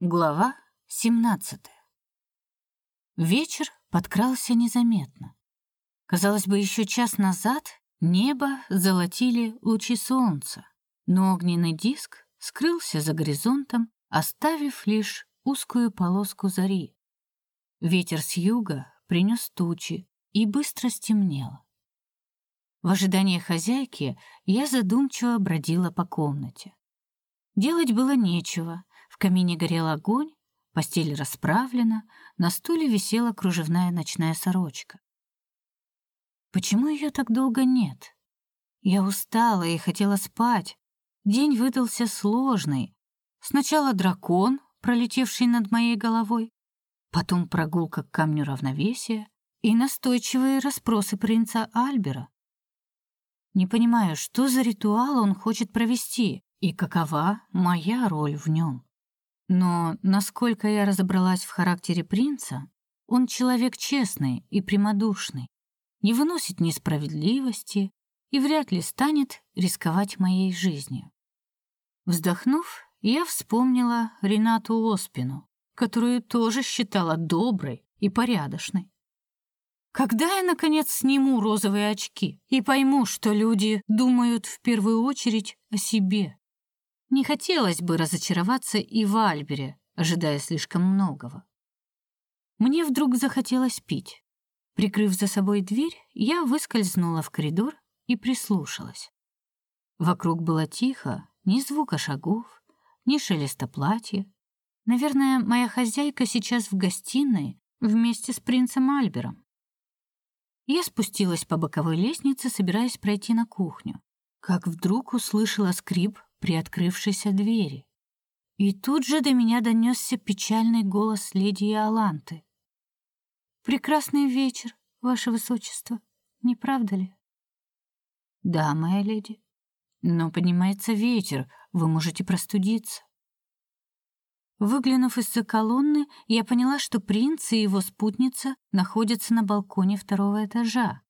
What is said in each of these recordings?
Глава 17. Вечер подкрался незаметно. Казалось бы, еще час назад небо золотили лучи солнца, но огненный диск скрылся за горизонтом, оставив лишь узкую полоску зари. Ветер с юга принес тучи, и быстро стемнело. В ожидании хозяйки я задумчиво бродила по комнате. Делать было нечего, в камине горел огонь, постель расправлена, на стуле висела кружевная ночная сорочка. Почему ее так долго нет? Я устала и хотела спать. День выдался сложный. Сначала дракон, пролетевший над моей головой, потом прогулка к камню равновесия и настойчивые расспросы принца Альбера. Не понимаю, что за ритуал он хочет провести и какова моя роль в нем. Но, насколько я разобралась в характере принца, он человек честный и прямодушный, не выносит несправедливости и вряд ли станет рисковать моей жизнью. Вздохнув, я вспомнила Ренату Оспину, которую тоже считала доброй и порядочной. Когда я, наконец, сниму розовые очки и пойму, что люди думают в первую очередь о себе? Не хотелось бы разочароваться и в Альбере, ожидая слишком многого. Мне вдруг захотелось пить. Прикрыв за собой дверь, я выскользнула в коридор и прислушалась. Вокруг было тихо, ни звука шагов, ни шелеста платья. Наверное, моя хозяйка сейчас в гостиной вместе с принцем Альбером. Я спустилась по боковой лестнице, собираясь пройти на кухню, как вдруг услышала скрип приоткрывшейся двери. И тут же до меня донесся печальный голос леди Иоланты. «Прекрасный вечер, ваше высочество, не правда ли?» «Да, моя леди. Но поднимается ветер, вы можете простудиться». Выглянув из-за колонны, я поняла, что принц и его спутница находятся на балконе второго этажа.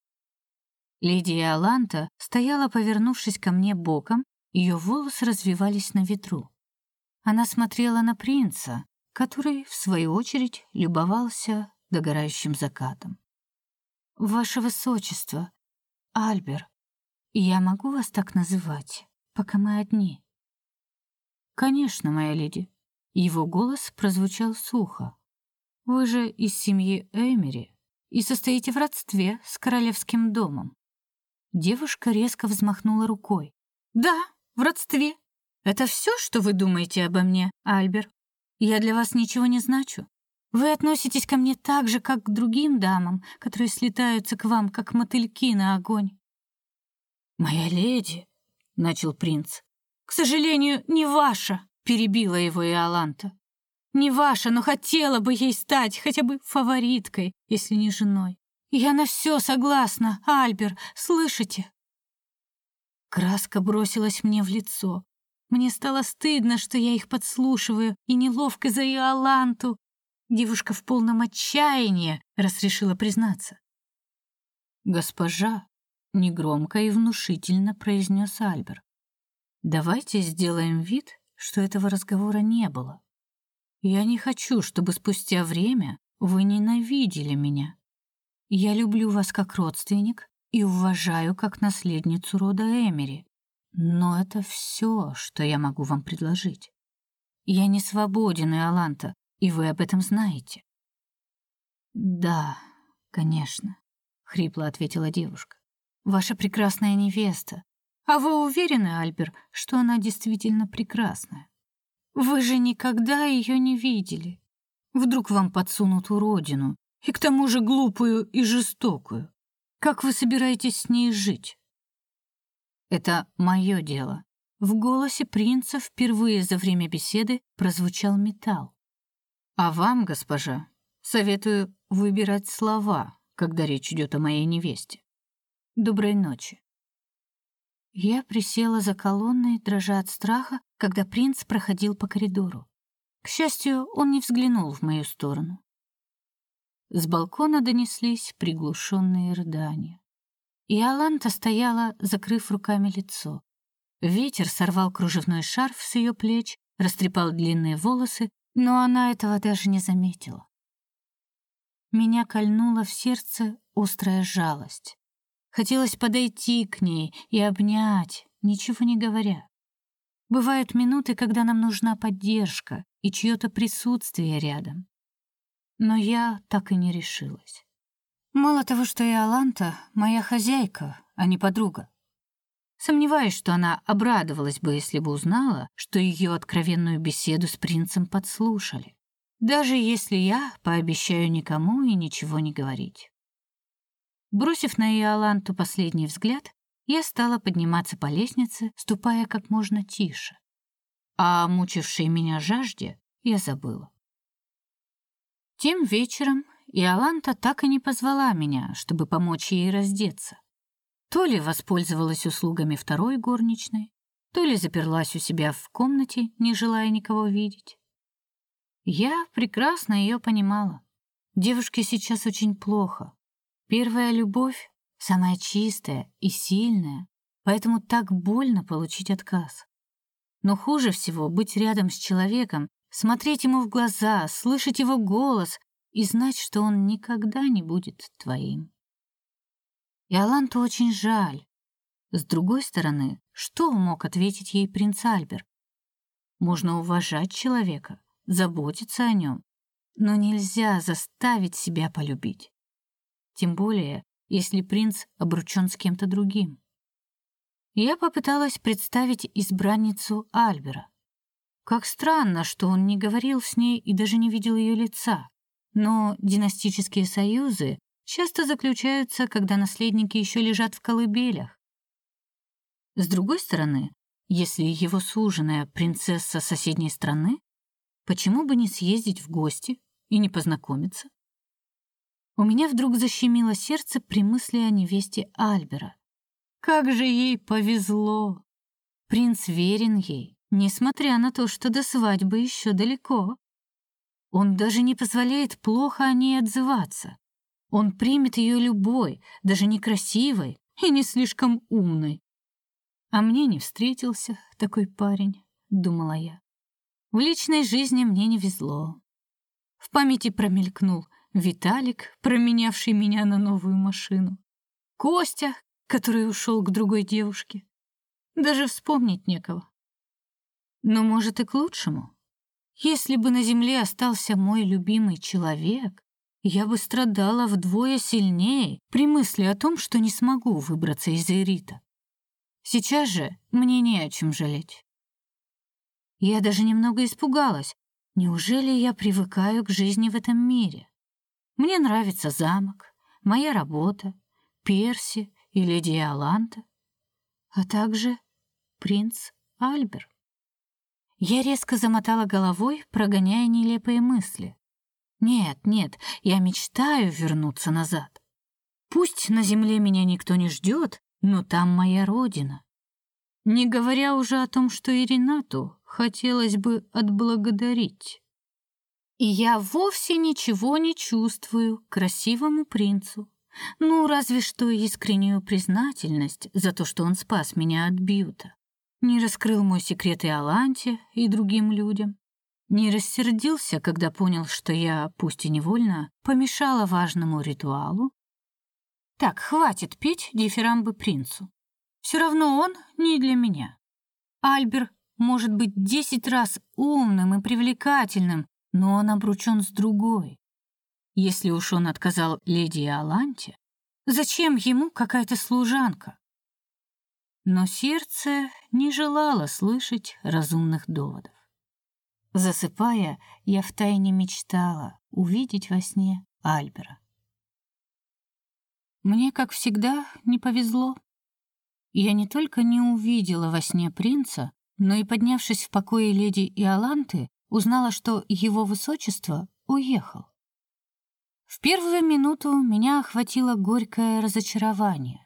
Леди Иоланта стояла, повернувшись ко мне боком, ее волосы развивались на ветру. Она смотрела на принца, который, в свою очередь, любовался догорающим закатом. «Ваше Высочество, Альбер, я могу вас так называть, пока мы одни?» «Конечно, моя леди». Его голос прозвучал сухо. «Вы же из семьи Эмери и состоите в родстве с королевским домом». Девушка резко взмахнула рукой. «Да, в родстве. Это все, что вы думаете обо мне, Альбер? Я для вас ничего не значу. Вы относитесь ко мне так же, как к другим дамам, которые слетаются к вам, как мотыльки на огонь. «Моя леди», — начал принц, — «к сожалению, не ваша», — перебила его Иоланта. «Не ваша, но хотела бы ей стать хотя бы фавориткой, если не женой. Я на все согласна, Альбер, слышите?» Краска бросилась мне в лицо. Мне стало стыдно, что я их подслушиваю, и неловко за Иоланту. Девушка в полном отчаянии разрешила признаться. «Госпожа», — негромко и внушительно произнес Альбер, «давайте сделаем вид, что этого разговора не было. Я не хочу, чтобы спустя время вы ненавидели меня. Я люблю вас как родственник и уважаю как наследницу рода Эмери. Но это все, что я могу вам предложить. Я не свободен, Иоланта, и вы об этом знаете. Да, конечно, хрипло ответила девушка. Ваша прекрасная невеста. А вы уверены, Альбер, что она действительно прекрасная? Вы же никогда ее не видели. Вдруг вам подсунут уродину, и к тому же глупую и жестокую. Как вы собираетесь с ней жить? Это мое дело. В голосе принца впервые за время беседы прозвучал металл. А вам, госпожа, советую выбирать слова, когда речь идет о моей невесте. Доброй ночи. Я присела за колонной, дрожа от страха, когда принц проходил по коридору. К счастью, он не взглянул в мою сторону. С балкона донеслись приглушенные рыдания. И Аланта стояла, закрыв руками лицо. Ветер сорвал кружевной шарф с ее плеч, растрепал длинные волосы, Но она этого даже не заметила. Меня кольнула в сердце острая жалость. Хотелось подойти к ней и обнять, ничего не говоря. Бывают минуты, когда нам нужна поддержка и чье-то присутствие рядом. Но я так и не решилась. Мало того, что Иоланта — моя хозяйка, а не подруга. Сомневаюсь, что она обрадовалась бы, если бы узнала, что ее откровенную беседу с принцем подслушали. Даже если я пообещаю никому и ничего не говорить. Бросив на Иоланту последний взгляд, я стала подниматься по лестнице, ступая как можно тише. А о мучившей меня жажде я забыла. Тем вечером Иоланта так и не позвала меня, чтобы помочь ей раздеться. То ли воспользовалась услугами второй горничной, то ли заперлась у себя в комнате, не желая никого видеть. Я прекрасно ее понимала. Девушке сейчас очень плохо. Первая любовь самая чистая и сильная, поэтому так больно получить отказ. Но хуже всего быть рядом с человеком, смотреть ему в глаза, слышать его голос и знать, что он никогда не будет твоим. И Аланту очень жаль. С другой стороны, что мог ответить ей принц Альбер? Можно уважать человека, заботиться о нем, но нельзя заставить себя полюбить. Тем более, если принц обручён с кем-то другим. Я попыталась представить избранницу Альбера. Как странно, что он не говорил с ней и даже не видел ее лица. Но династические союзы часто заключаются, когда наследники еще лежат в колыбелях. С другой стороны, если его суженая принцесса соседней страны, почему бы не съездить в гости и не познакомиться? У меня вдруг защемило сердце при мысли о невесте Альбера. Как же ей повезло! Принц верен ей, несмотря на то, что до свадьбы еще далеко. Он даже не позволяет плохо о ней отзываться. Он примет ее любой, даже некрасивой и не слишком умной. А мне не встретился такой парень, думала я. В личной жизни мне не везло. В памяти промелькнул Виталик, променявший меня на новую машину. Костя, который ушел к другой девушке. Даже вспомнить некого. Но, может, и к лучшему. Если бы на земле остался мой любимый человек, я бы страдала вдвое сильнее при мысли о том, что не смогу выбраться из Эрита. Сейчас же мне не о чем жалеть. Я даже немного испугалась. Неужели я привыкаю к жизни в этом мире? Мне нравится замок, моя работа, Перси и леди Аланта, а также принц Альбер. Я резко замотала головой, прогоняя нелепые мысли. Нет, нет, я мечтаю вернуться назад. Пусть на земле меня никто не ждет, но там моя родина. Не говоря уже о том, что и Ренату хотелось бы отблагодарить. И я вовсе ничего не чувствую красивому принцу. Ну, разве что искреннюю признательность за то, что он спас меня от Бьюта. Не раскрыл мой секрет и Аланте, и другим людям. Не рассердился, когда понял, что я, пусть и невольно, помешала важному ритуалу. Так, хватит петь дифирамбы принцу. Все равно он не для меня. Альбер может быть десять раз умным и привлекательным, но он обручен с другой. Если уж он отказал леди Аланте, зачем ему какая-то служанка? Но сердце не желало слышать разумных доводов. Засыпая, я втайне мечтала увидеть во сне Альбера. Мне, как всегда, не повезло. Я не только не увидела во сне принца, но и, поднявшись в покое леди Иоланты, узнала, что его высочество уехал. В первую минуту меня охватило горькое разочарование.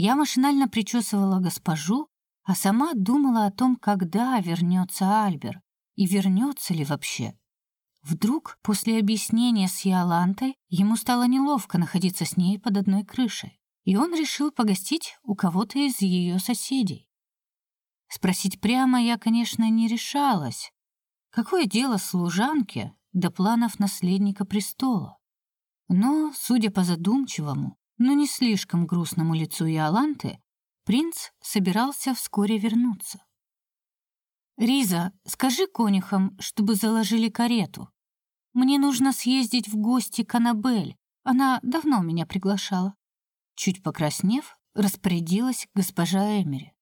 Я машинально причесывала госпожу, а сама думала о том, когда вернется Альбер, и вернется ли вообще. Вдруг, после объяснения с Иолантой, ему стало неловко находиться с ней под одной крышей, и он решил погостить у кого-то из ее соседей. Спросить прямо я, конечно, не решалась, Какое дело служанке до планов наследника престола? Но, судя по задумчивому, но не слишком грустному лицу Иоланты, принц собирался вскоре вернуться. «Риза, скажи конюхам, чтобы заложили карету. Мне нужно съездить в гости к Аннабель. Она давно меня приглашала». Чуть покраснев, распорядилась госпожа Эмери.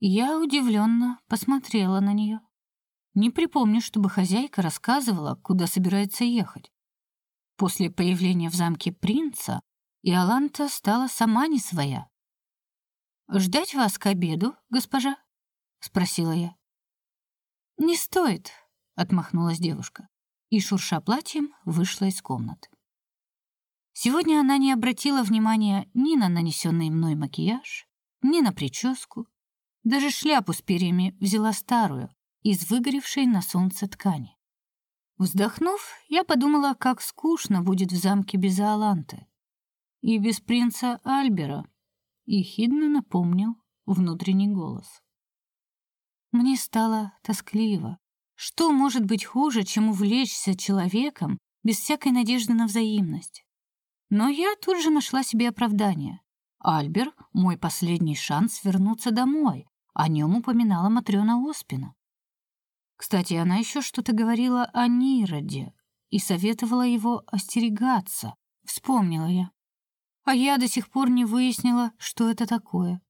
Я удивленно посмотрела на нее. Не припомню, чтобы хозяйка рассказывала, куда собирается ехать. После появления в замке принца Иоланта стала сама не своя. «Ждать вас к обеду, госпожа?» — спросила я. «Не стоит», — отмахнулась девушка и, шурша платьем, вышла из комнаты. Сегодня она не обратила внимания ни на нанесенный мной макияж, ни на прическу. Даже шляпу с перьями взяла старую, из выгоревшей на солнце ткани. Вздохнув, я подумала, как скучно будет в замке без Аланты. И без принца Альбера, и хидно напомнил внутренний голос. Мне стало тоскливо. Что может быть хуже, чем увлечься человеком без всякой надежды на взаимность? Но я тут же нашла себе оправдание. Альбер — мой последний шанс вернуться домой. О нем упоминала Матрёна Оспина. Кстати, она еще что-то говорила о Нироде и советовала его остерегаться. Вспомнила я. А я до сих пор не выяснила, что это такое.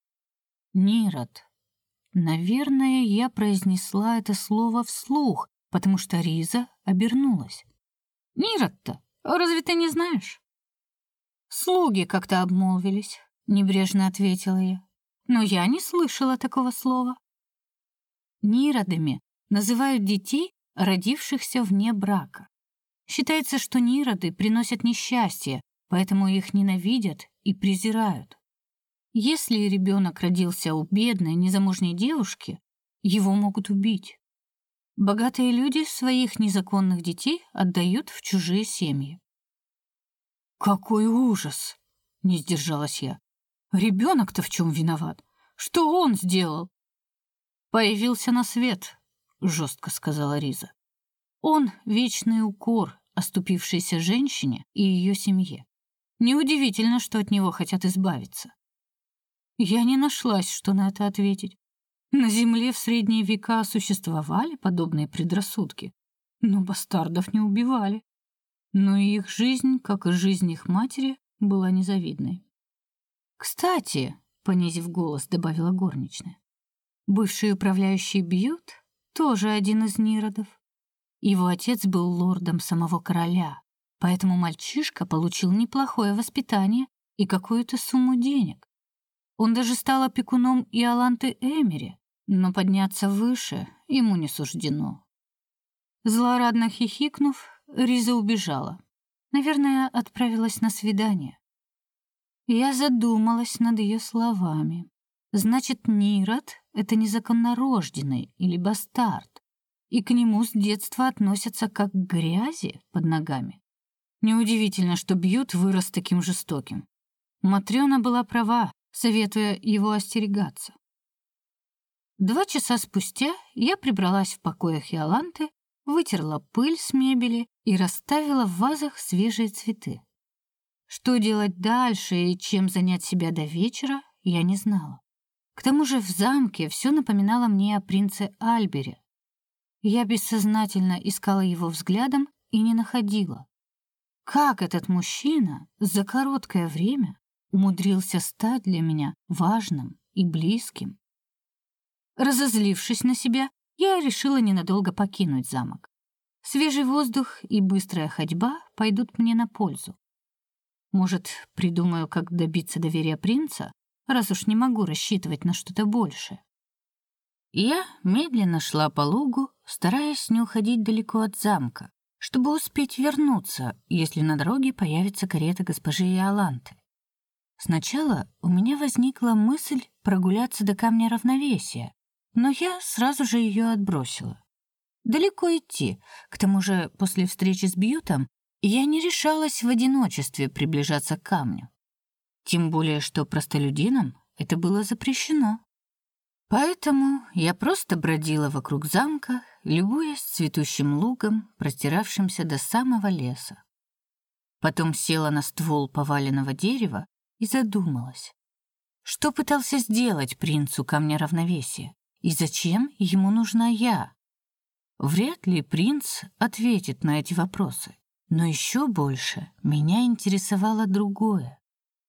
Нирод. Наверное, я произнесла это слово вслух, потому что Риза обернулась. Нирод-то, разве ты не знаешь? Слуги как-то обмолвились, небрежно ответила я. Но я не слышала такого слова. Ниродами называют детей, родившихся вне брака. Считается, что нироды приносят несчастье, поэтому их ненавидят и презирают. Если ребенок родился у бедной незамужней девушки, его могут убить. Богатые люди своих незаконных детей отдают в чужие семьи. Какой ужас, не сдержалась я. Ребенок-то в чем виноват? Что он сделал? Появился на свет, жестко сказала Риза. Он вечный укор оступившейся женщине и ее семье. Неудивительно, что от него хотят избавиться. Я не нашлась, что на это ответить. На земле в средние века существовали подобные предрассудки, но бастардов не убивали но и их жизнь, как и жизнь их матери, была незавидной. «Кстати», — понизив голос, добавила горничная, «бывший управляющий Бьют тоже один из Ниродов. Его отец был лордом самого короля, поэтому мальчишка получил неплохое воспитание и какую-то сумму денег. Он даже стал опекуном Иоланты Эмери, но подняться выше ему не суждено». Злорадно хихикнув, Риза убежала. Наверное, отправилась на свидание. Я задумалась над ее словами. Значит, Нират — это незаконнорожденный или бастард, и к нему с детства относятся как к грязи под ногами. Неудивительно, что Бьют вырос таким жестоким. Матрёна была права, советуя его остерегаться. Два часа спустя я прибралась в покоях Иоланты вытерла пыль с мебели и расставила в вазах свежие цветы. Что делать дальше и чем занять себя до вечера, я не знала. К тому же в замке все напоминало мне о принце Альбере. Я бессознательно искала его взглядом и не находила. Как этот мужчина за короткое время умудрился стать для меня важным и близким? Разозлившись на себя, я решила ненадолго покинуть замок. Свежий воздух и быстрая ходьба пойдут мне на пользу. Может, придумаю, как добиться доверия принца, раз уж не могу рассчитывать на что-то большее. Я медленно шла по лугу, стараясь не уходить далеко от замка, чтобы успеть вернуться, если на дороге появится карета госпожи Иоланты. Сначала у меня возникла мысль прогуляться до камня равновесия, но я сразу же ее отбросила. Далеко идти, к тому же после встречи с Бьютом я не решалась в одиночестве приближаться к камню. Тем более, что простолюдинам это было запрещено. Поэтому я просто бродила вокруг замка, любуясь цветущим лугом, простиравшимся до самого леса. Потом села на ствол поваленного дерева и задумалась. Что пытался сделать принцу камня равновесия? И зачем ему нужна я? Вряд ли принц ответит на эти вопросы. Но еще больше меня интересовало другое.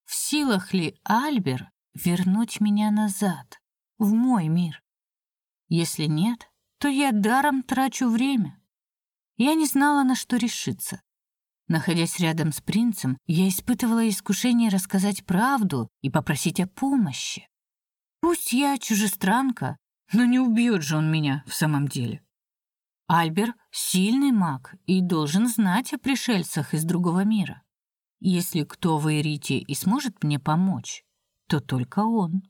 В силах ли Альбер вернуть меня назад, в мой мир? Если нет, то я даром трачу время. Я не знала, на что решиться. Находясь рядом с принцем, я испытывала искушение рассказать правду и попросить о помощи. Пусть я чужестранка, но не убьет же он меня в самом деле. Альбер — сильный маг и должен знать о пришельцах из другого мира. Если кто в Эрите и сможет мне помочь, то только он.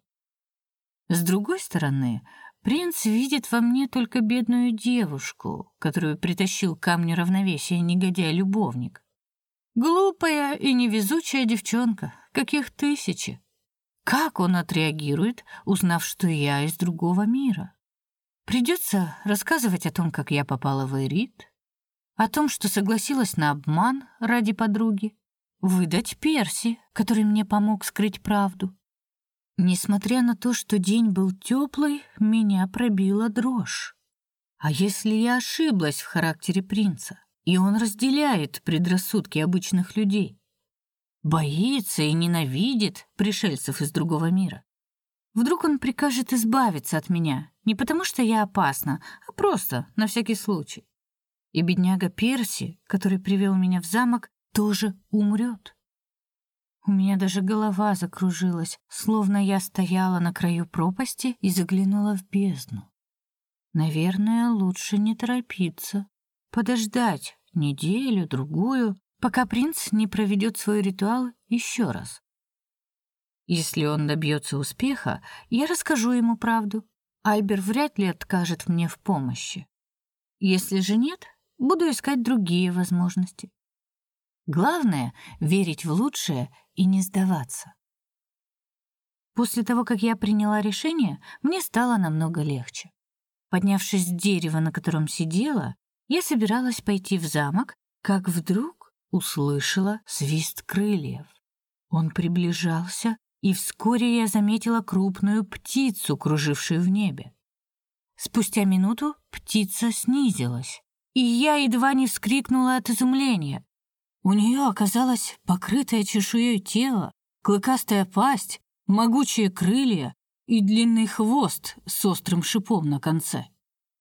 С другой стороны, принц видит во мне только бедную девушку, которую притащил камни равновесия негодяй-любовник. Глупая и невезучая девчонка, каких тысячи. Как он отреагирует, узнав, что я из другого мира? Придется рассказывать о том, как я попала в Эрит, о том, что согласилась на обман ради подруги, выдать Перси, который мне помог скрыть правду. Несмотря на то, что день был теплый, меня пробила дрожь. А если я ошиблась в характере принца? и он разделяет предрассудки обычных людей. Боится и ненавидит пришельцев из другого мира. Вдруг он прикажет избавиться от меня, не потому что я опасна, а просто на всякий случай. И бедняга Перси, который привел меня в замок, тоже умрет. У меня даже голова закружилась, словно я стояла на краю пропасти и заглянула в бездну. Наверное, лучше не торопиться, подождать, неделю, другую, пока принц не проведет свой ритуал еще раз. Если он добьется успеха, я расскажу ему правду. Альбер вряд ли откажет мне в помощи. Если же нет, буду искать другие возможности. Главное верить в лучшее и не сдаваться. После того, как я приняла решение, мне стало намного легче. Поднявшись с дерева, на котором сидела, я собиралась пойти в замок, как вдруг услышала свист крыльев. Он приближался, и вскоре я заметила крупную птицу, кружившую в небе. Спустя минуту птица снизилась, и я едва не вскрикнула от изумления. У нее оказалось покрытое чешуей тело, клыкастая пасть, могучие крылья и длинный хвост с острым шипом на конце.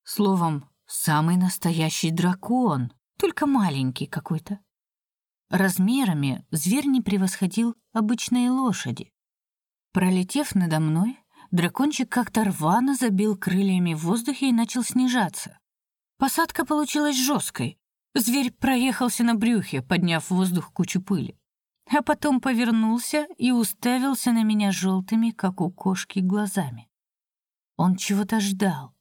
Словом, Самый настоящий дракон, только маленький какой-то. Размерами зверь не превосходил обычной лошади. Пролетев надо мной, дракончик как-то рвано забил крыльями в воздухе и начал снижаться. Посадка получилась жесткой. Зверь проехался на брюхе, подняв в воздух кучу пыли. А потом повернулся и уставился на меня желтыми, как у кошки, глазами. Он чего-то ждал,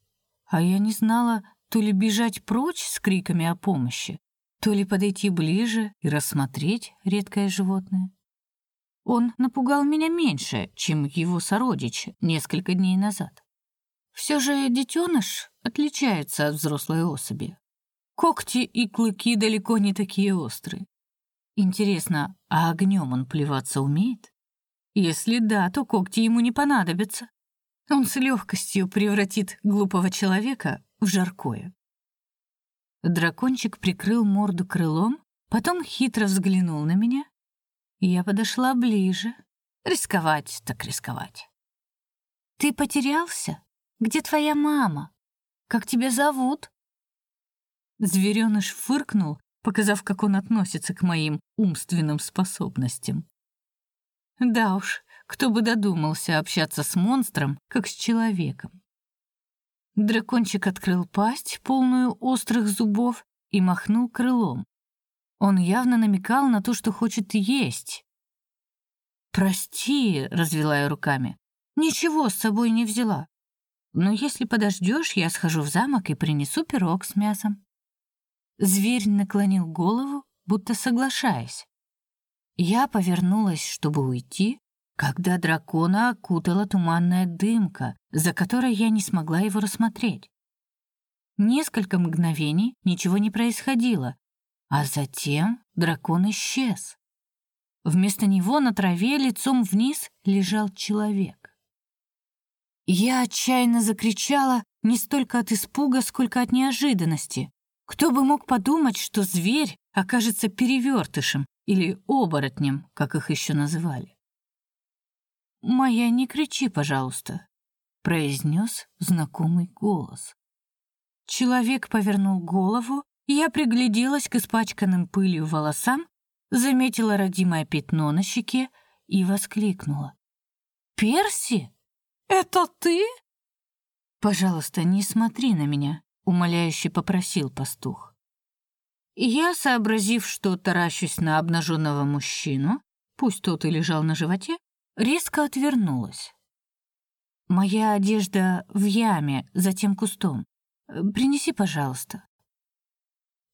а я не знала, то ли бежать прочь с криками о помощи, то ли подойти ближе и рассмотреть редкое животное. Он напугал меня меньше, чем его сородич несколько дней назад. Все же детеныш отличается от взрослой особи. Когти и клыки далеко не такие острые. Интересно, а огнем он плеваться умеет? Если да, то когти ему не понадобятся. Он с легкостью превратит глупого человека в жаркое. Дракончик прикрыл морду крылом, потом хитро взглянул на меня. Я подошла ближе. Рисковать так рисковать. «Ты потерялся? Где твоя мама? Как тебя зовут?» Зверёныш фыркнул, показав, как он относится к моим умственным способностям. Да уж, кто бы додумался общаться с монстром, как с человеком. Дракончик открыл пасть, полную острых зубов, и махнул крылом. Он явно намекал на то, что хочет есть. «Прости», — развела я руками, — «ничего с собой не взяла. Но если подождешь, я схожу в замок и принесу пирог с мясом». Зверь наклонил голову, будто соглашаясь. Я повернулась, чтобы уйти, когда дракона окутала туманная дымка, за которой я не смогла его рассмотреть. Несколько мгновений ничего не происходило, а затем дракон исчез. Вместо него на траве лицом вниз лежал человек. Я отчаянно закричала не столько от испуга, сколько от неожиданности. Кто бы мог подумать, что зверь окажется перевертышем или оборотнем, как их еще называли. «Моя, не кричи, пожалуйста», — произнес знакомый голос. Человек повернул голову, и я пригляделась к испачканным пылью волосам, заметила родимое пятно на щеке и воскликнула. «Перси, это ты?» «Пожалуйста, не смотри на меня», — умоляюще попросил пастух. Я, сообразив, что таращусь на обнаженного мужчину, пусть тот и лежал на животе, резко отвернулась. Моя одежда в яме, за тем кустом. Принеси, пожалуйста.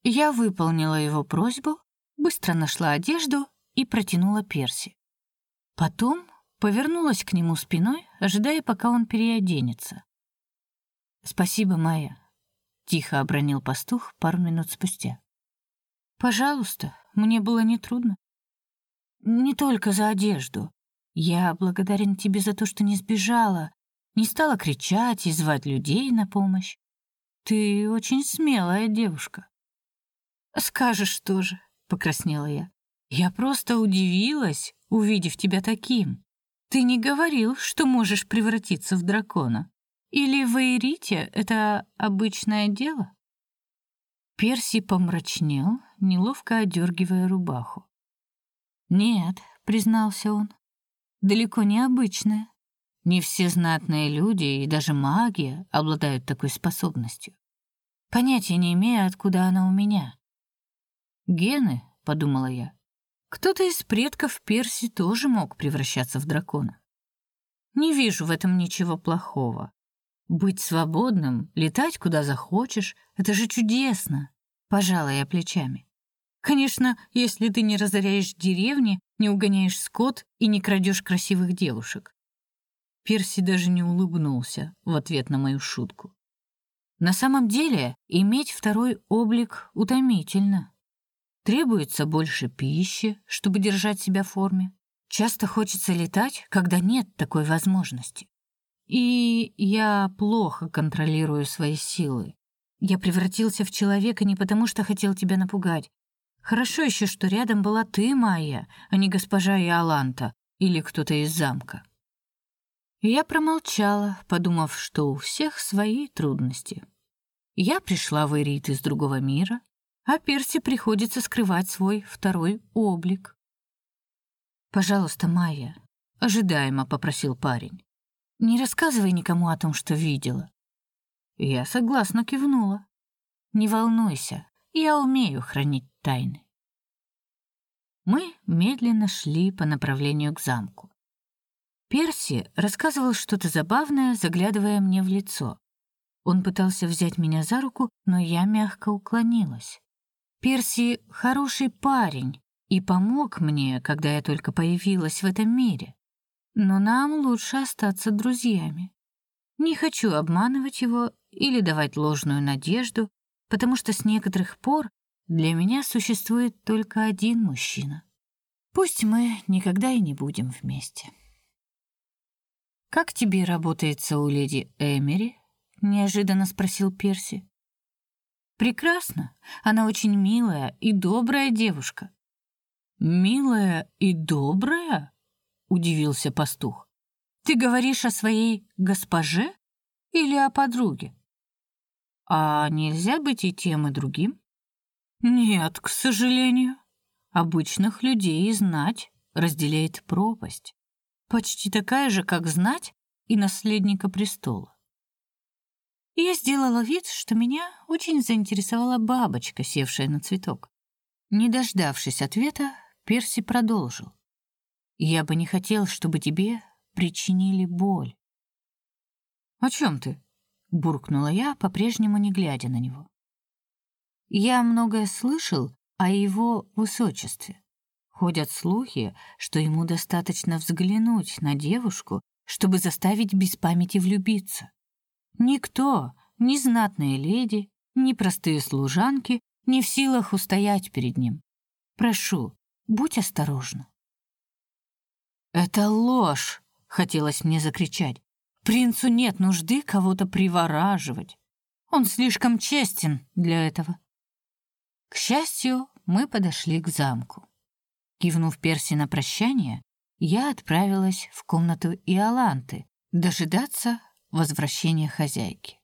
Я выполнила его просьбу, быстро нашла одежду и протянула Перси. Потом повернулась к нему спиной, ожидая, пока он переоденется. «Спасибо, Майя», — тихо обронил пастух пару минут спустя. «Пожалуйста, мне было нетрудно. Не только за одежду. Я благодарен тебе за то, что не сбежала, не стала кричать и звать людей на помощь. Ты очень смелая девушка. Скажешь тоже, покраснела я. Я просто удивилась, увидев тебя таким. Ты не говорил, что можешь превратиться в дракона. Или в Эйрите это обычное дело? Перси помрачнел, неловко одергивая рубаху. Нет, признался он далеко не обычная. Не все знатные люди и даже маги обладают такой способностью. Понятия не имею, откуда она у меня. Гены, подумала я. Кто-то из предков Перси тоже мог превращаться в дракона. Не вижу в этом ничего плохого. Быть свободным, летать куда захочешь это же чудесно. Пожалуй, я плечами. Конечно, если ты не разоряешь деревни, не угоняешь скот и не крадешь красивых девушек. Перси даже не улыбнулся в ответ на мою шутку. На самом деле, иметь второй облик утомительно. Требуется больше пищи, чтобы держать себя в форме. Часто хочется летать, когда нет такой возможности. И я плохо контролирую свои силы. Я превратился в человека не потому, что хотел тебя напугать, Хорошо еще, что рядом была ты, Майя, а не госпожа Иоланта или кто-то из замка. Я промолчала, подумав, что у всех свои трудности. Я пришла в Эрит из другого мира, а Перси приходится скрывать свой второй облик. «Пожалуйста, Майя», — ожидаемо попросил парень, «не рассказывай никому о том, что видела». Я согласно кивнула. «Не волнуйся, я умею хранить тайны. Мы медленно шли по направлению к замку. Перси рассказывал что-то забавное, заглядывая мне в лицо. Он пытался взять меня за руку, но я мягко уклонилась. Перси хороший парень и помог мне, когда я только появилась в этом мире. Но нам лучше остаться друзьями. Не хочу обманывать его или давать ложную надежду, потому что с некоторых пор для меня существует только один мужчина. Пусть мы никогда и не будем вместе. Как тебе работается у леди Эмери? неожиданно спросил Перси. Прекрасно. Она очень милая и добрая девушка. Милая и добрая? Удивился пастух. Ты говоришь о своей госпоже или о подруге? А нельзя быть и тем, и другим? Нет, к сожалению. Обычных людей и знать разделяет пропасть, почти такая же, как знать и наследника престола. я сделала вид, что меня очень заинтересовала бабочка, севшая на цветок. Не дождавшись ответа, Перси продолжил. «Я бы не хотел, чтобы тебе причинили боль». «О чем ты?» буркнула я, по-прежнему не глядя на него. Я многое слышал о его высочестве. Ходят слухи, что ему достаточно взглянуть на девушку, чтобы заставить без памяти влюбиться. Никто, ни знатные леди, ни простые служанки не в силах устоять перед ним. Прошу, будь осторожна. Это ложь, хотелось мне закричать. Принцу нет нужды кого-то привораживать. Он слишком честен для этого. К счастью, мы подошли к замку. Кивнув Перси на прощание, я отправилась в комнату Иоланты дожидаться возвращения хозяйки.